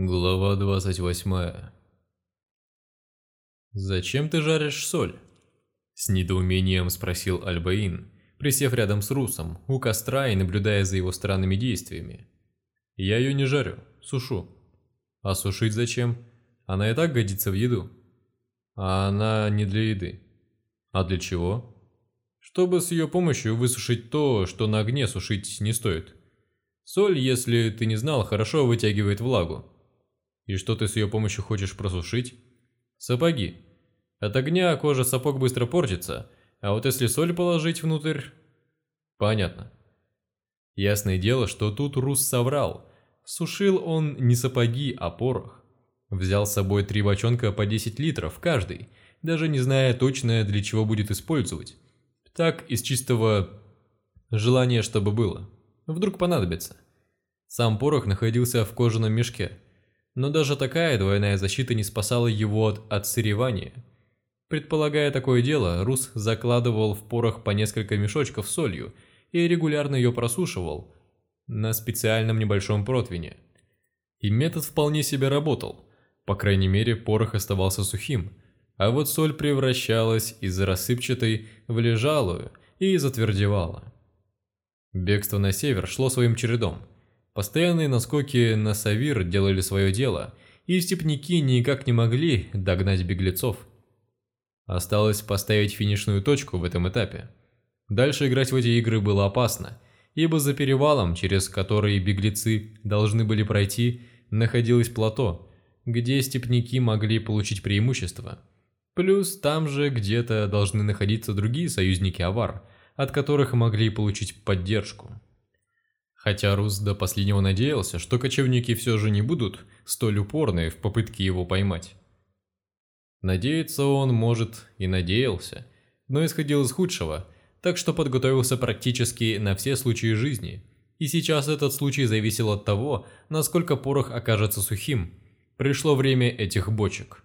Глава 28 «Зачем ты жаришь соль?» С недоумением спросил Альбаин, присев рядом с Русом, у костра и наблюдая за его странными действиями. «Я ее не жарю, сушу». «А сушить зачем? Она и так годится в еду». «А она не для еды». «А для чего?» «Чтобы с ее помощью высушить то, что на огне сушить не стоит». Соль, если ты не знал, хорошо вытягивает влагу. И что ты с ее помощью хочешь просушить? Сапоги. От огня кожа сапог быстро портится, а вот если соль положить внутрь... Понятно. Ясное дело, что тут Рус соврал. Сушил он не сапоги, а порох. Взял с собой три бочонка по 10 литров каждый, даже не зная точно, для чего будет использовать. Так, из чистого желания, чтобы было. Вдруг понадобится. Сам порох находился в кожаном мешке – но даже такая двойная защита не спасала его от отсыревания. Предполагая такое дело, Рус закладывал в порох по несколько мешочков солью и регулярно ее просушивал на специальном небольшом противне. И метод вполне себе работал. По крайней мере, порох оставался сухим, а вот соль превращалась из рассыпчатой в лежалую и затвердевала. Бегство на север шло своим чередом – Постоянные наскоки на Савир делали свое дело, и степняки никак не могли догнать беглецов. Осталось поставить финишную точку в этом этапе. Дальше играть в эти игры было опасно, ибо за перевалом, через который беглецы должны были пройти, находилось плато, где степняки могли получить преимущество. Плюс там же где-то должны находиться другие союзники Авар, от которых могли получить поддержку. Хотя Рус до последнего надеялся, что кочевники все же не будут столь упорны в попытке его поймать. Надеяться он, может, и надеялся, но исходил из худшего, так что подготовился практически на все случаи жизни. И сейчас этот случай зависел от того, насколько порох окажется сухим. Пришло время этих бочек.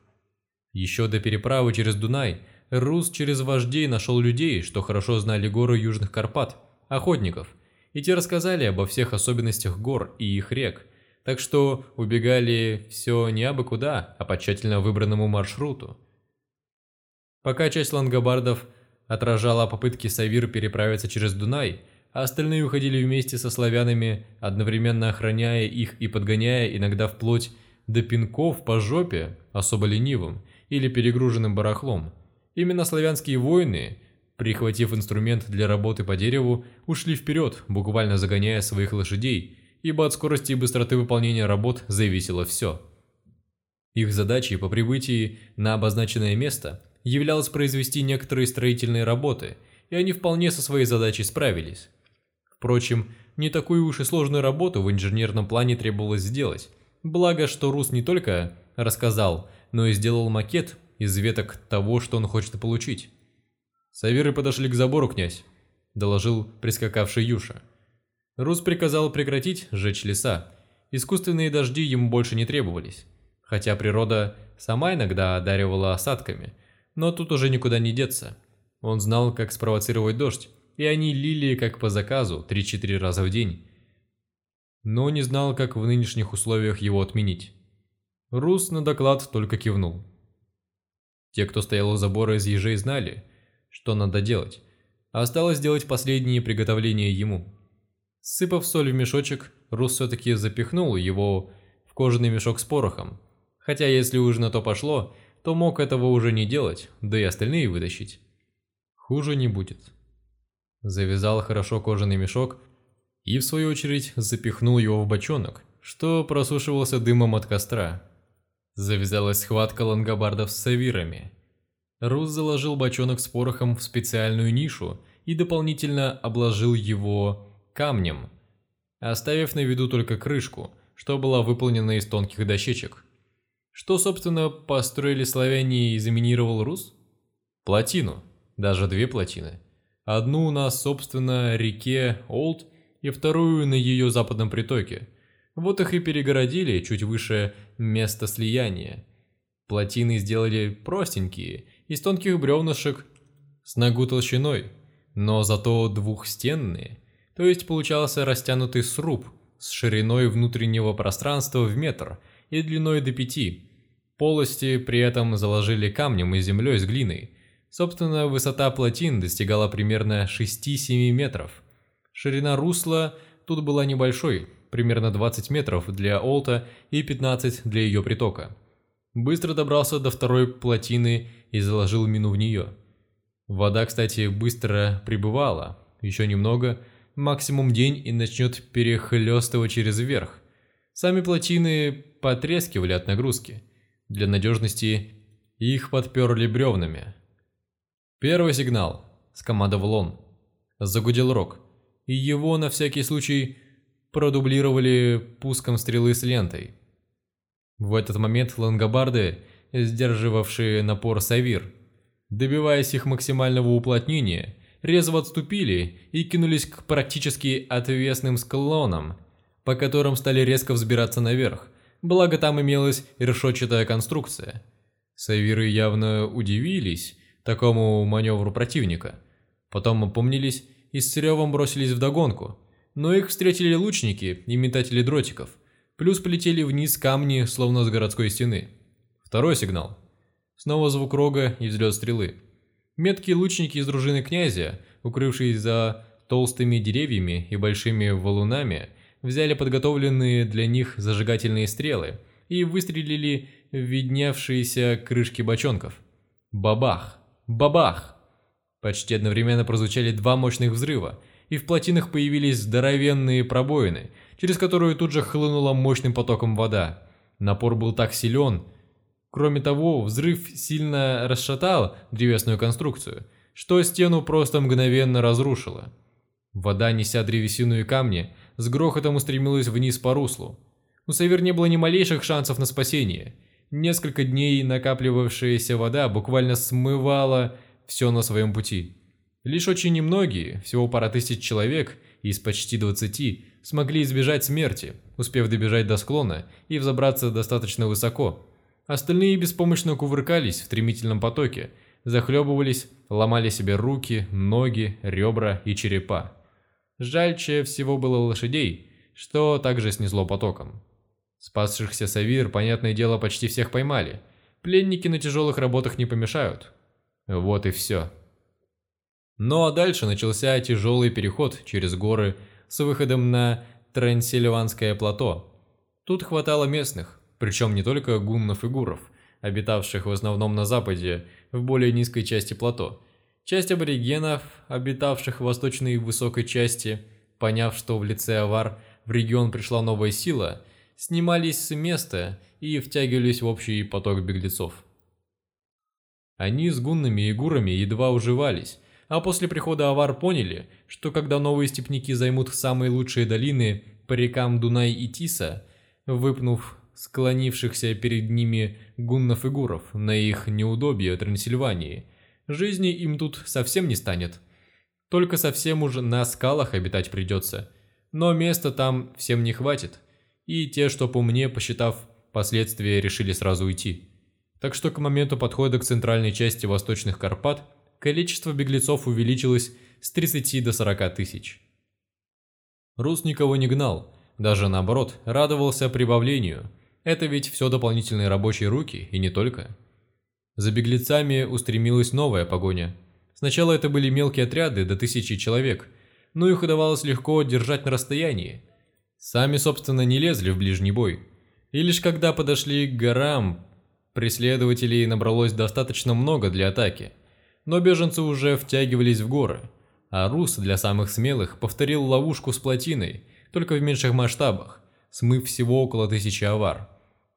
Еще до переправы через Дунай Рус через вождей нашел людей, что хорошо знали горы Южных Карпат, охотников – и те рассказали обо всех особенностях гор и их рек, так что убегали все не абы куда, а по тщательно выбранному маршруту. Пока часть лангобардов отражала попытки Савир переправиться через Дунай, а остальные уходили вместе со славянами, одновременно охраняя их и подгоняя иногда вплоть до пинков по жопе особо ленивым или перегруженным барахлом. Именно славянские воины прихватив инструмент для работы по дереву, ушли вперед, буквально загоняя своих лошадей, ибо от скорости и быстроты выполнения работ зависело все. Их задачей по прибытии на обозначенное место являлось произвести некоторые строительные работы, и они вполне со своей задачей справились. Впрочем, не такую уж и сложную работу в инженерном плане требовалось сделать, благо что Рус не только рассказал, но и сделал макет из веток того, что он хочет получить. «Савиры подошли к забору, князь», – доложил прискакавший Юша. Рус приказал прекратить сжечь леса. Искусственные дожди ему больше не требовались. Хотя природа сама иногда одаривала осадками, но тут уже никуда не деться. Он знал, как спровоцировать дождь, и они лили как по заказу 3-4 раза в день. Но не знал, как в нынешних условиях его отменить. Рус на доклад только кивнул. Те, кто стоял у забора из ежей, знали – что надо делать. Осталось сделать последние приготовления ему. Сыпав соль в мешочек, Рус все-таки запихнул его в кожаный мешок с порохом. Хотя если уж на то пошло, то мог этого уже не делать, да и остальные вытащить. Хуже не будет. Завязал хорошо кожаный мешок и, в свою очередь, запихнул его в бочонок, что просушивался дымом от костра. Завязалась схватка лангобардов с савирами – Рус заложил бочонок с порохом в специальную нишу и дополнительно обложил его камнем, оставив на виду только крышку, что была выполнена из тонких дощечек. Что, собственно, построили славяне и заминировал Рус? Плотину, даже две плотины. Одну на, собственно, реке Олд и вторую на ее западном притоке. Вот их и перегородили чуть выше места слияния. Плотины сделали простенькие из тонких бревнышек с ногу толщиной, но зато двухстенные, то есть получался растянутый сруб с шириной внутреннего пространства в метр и длиной до 5. Полости при этом заложили камнем и землей с глиной. Собственно, высота плотин достигала примерно 6-7 метров. Ширина русла тут была небольшой, примерно 20 метров для Олта и 15 для ее притока. Быстро добрался до второй плотины и заложил мину в нее. Вода, кстати, быстро прибывала. Еще немного, максимум день и начнет перехлестывать через верх. Сами плотины потрескивали от нагрузки. Для надежности их подперли бревнами. «Первый сигнал», – скомандовал он. Загудел рог, и его на всякий случай продублировали пуском стрелы с лентой. В этот момент лангобарды, сдерживавшие напор Савир, добиваясь их максимального уплотнения, резво отступили и кинулись к практически отвесным склонам, по которым стали резко взбираться наверх, благо там имелась решетчатая конструкция. Савиры явно удивились такому маневру противника. Потом опомнились и с ревом бросились в догонку, но их встретили лучники и метатели дротиков, плюс полетели вниз камни, словно с городской стены. Второй сигнал. Снова звук рога и взлет стрелы. Меткие лучники из дружины князя, укрывшись за толстыми деревьями и большими валунами, взяли подготовленные для них зажигательные стрелы и выстрелили в видневшиеся крышки бочонков. Бабах! Бабах! Почти одновременно прозвучали два мощных взрыва, и в плотинах появились здоровенные пробоины, через которые тут же хлынула мощным потоком вода. Напор был так силен. Кроме того, взрыв сильно расшатал древесную конструкцию, что стену просто мгновенно разрушило. Вода, неся древесину и камни, с грохотом устремилась вниз по руслу. У Савер не было ни малейших шансов на спасение. Несколько дней накапливавшаяся вода буквально смывала все на своем пути. Лишь очень немногие, всего пара тысяч человек из почти 20, смогли избежать смерти, успев добежать до склона и взобраться достаточно высоко. Остальные беспомощно кувыркались в стремительном потоке, захлебывались, ломали себе руки, ноги, ребра и черепа. Жальче всего было лошадей, что также снесло потоком. Спасшихся Савир, понятное дело, почти всех поймали. Пленники на тяжелых работах не помешают. Вот и все. Ну а дальше начался тяжелый переход через горы с выходом на Трансильванское плато. Тут хватало местных, причем не только гуннов и гуров, обитавших в основном на западе, в более низкой части плато, Часть аборигенов, обитавших в восточной высокой части, поняв, что в лице авар в регион пришла новая сила, снимались с места и втягивались в общий поток беглецов. Они с гуннами и гурами едва уживались, а после прихода авар поняли, что когда новые степняки займут самые лучшие долины по рекам Дунай и Тиса, выпнув склонившихся перед ними гуннов и гуров на их неудобье Трансильвании – Жизни им тут совсем не станет. Только совсем уже на скалах обитать придется. Но места там всем не хватит. И те, что по мне, посчитав последствия, решили сразу уйти. Так что к моменту подхода к центральной части Восточных Карпат количество беглецов увеличилось с 30 до 40 тысяч. Рус никого не гнал, даже наоборот, радовался прибавлению. Это ведь все дополнительные рабочие руки, и не только. За беглецами устремилась новая погоня. Сначала это были мелкие отряды до тысячи человек, но их удавалось легко держать на расстоянии. Сами, собственно, не лезли в ближний бой. И лишь когда подошли к горам, преследователей набралось достаточно много для атаки. Но беженцы уже втягивались в горы, а Рус для самых смелых повторил ловушку с плотиной, только в меньших масштабах, смыв всего около тысячи авар.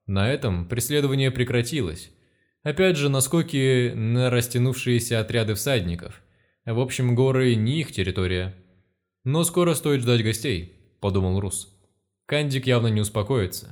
На этом преследование прекратилось, Опять же, наскоки на растянувшиеся отряды всадников. В общем, горы не их территория. Но скоро стоит ждать гостей, подумал Рус. Кандик явно не успокоится.